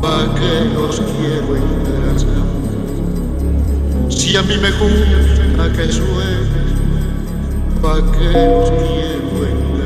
pa' que los quiero interesar. Si a mí me gusta que suene, pa' que los quiero interesar.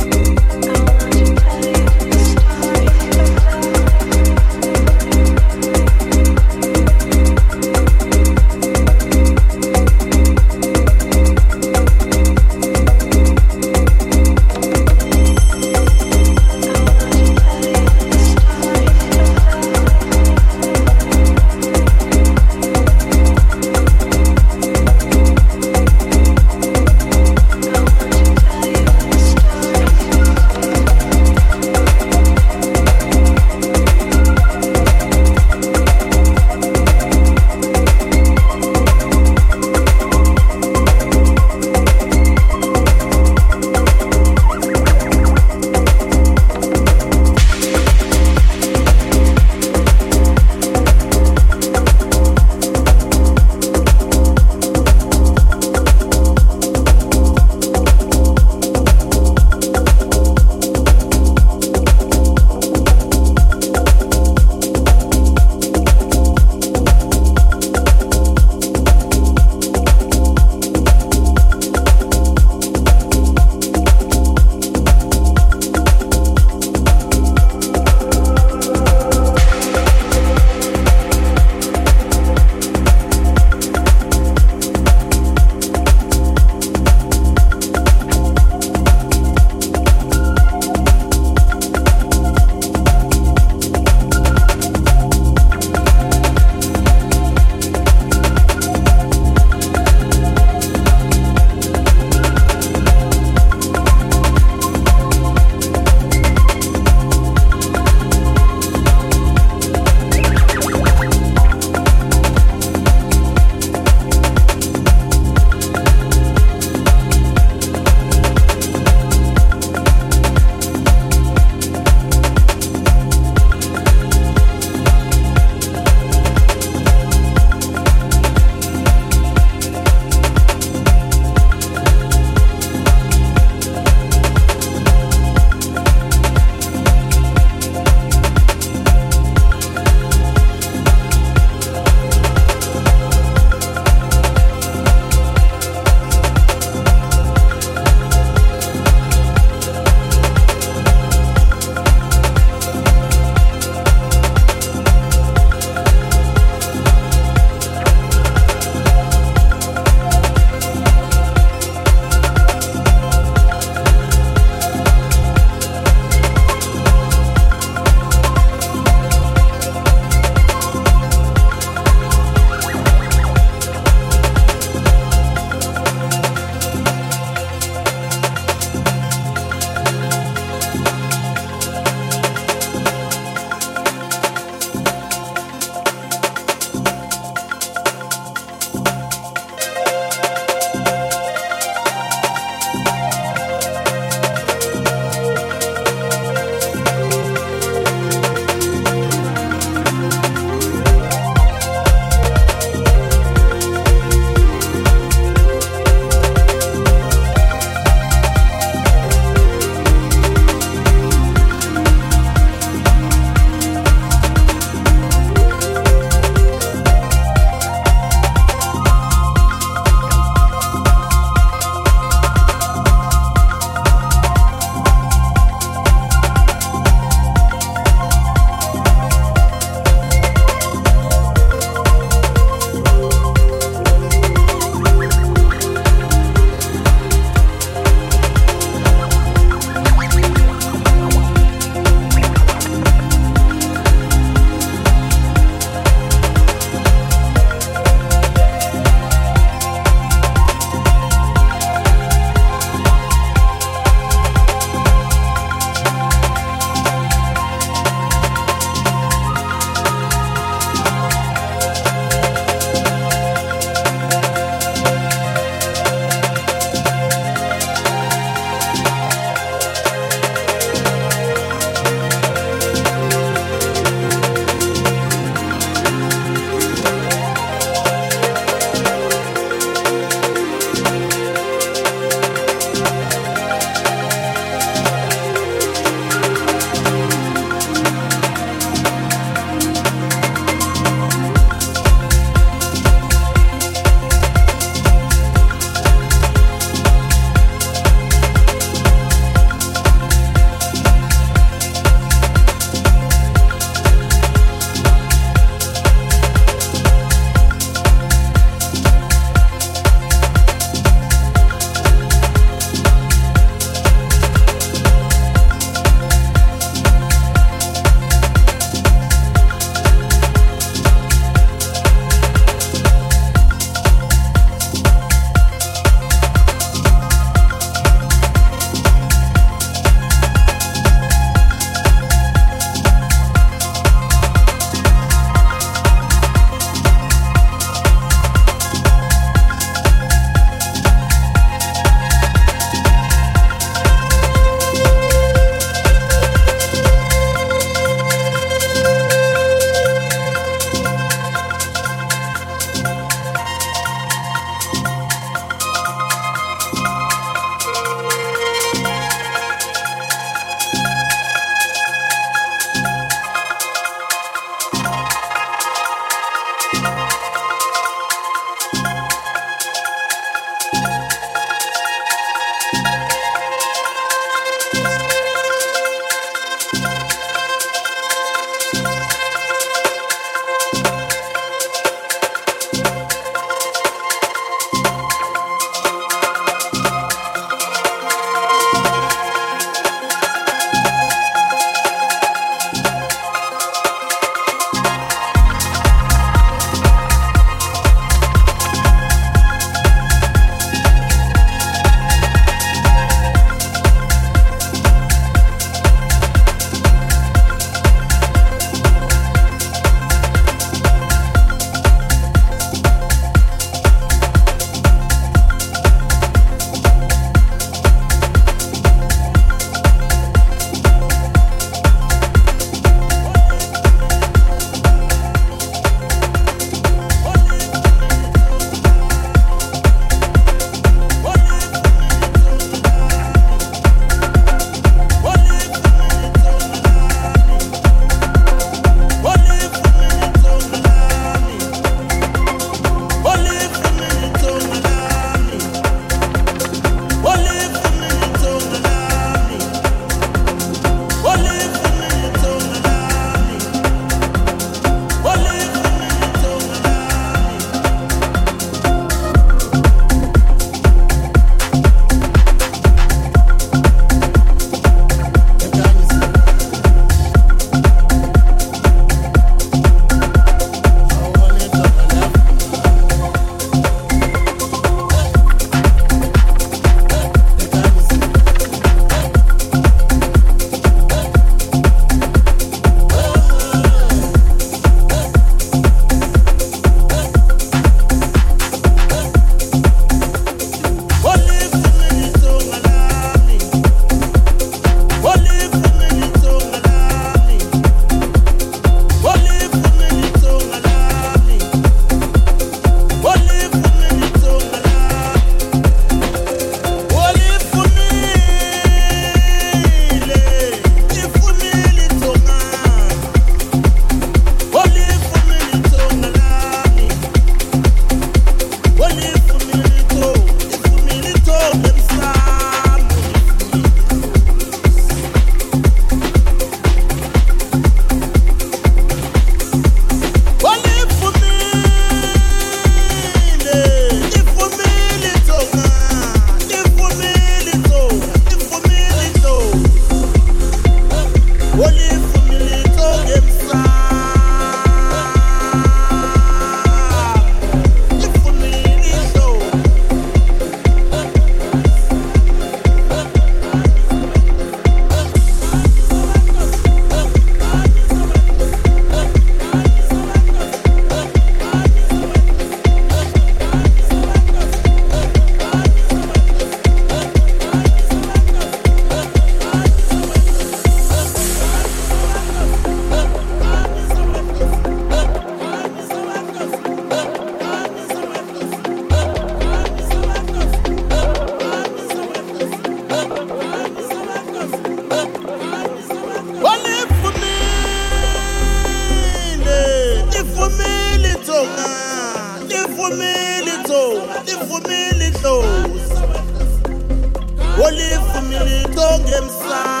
Ulifumile itonga emsamo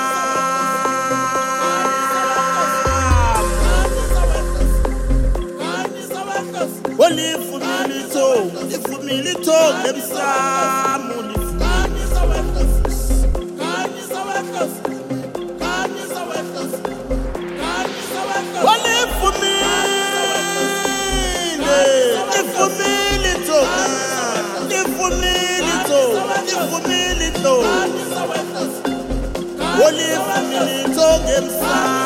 ulifumile itonga ulifumile itonga emsamo ulifumile itonga ulifumile itonga emsamo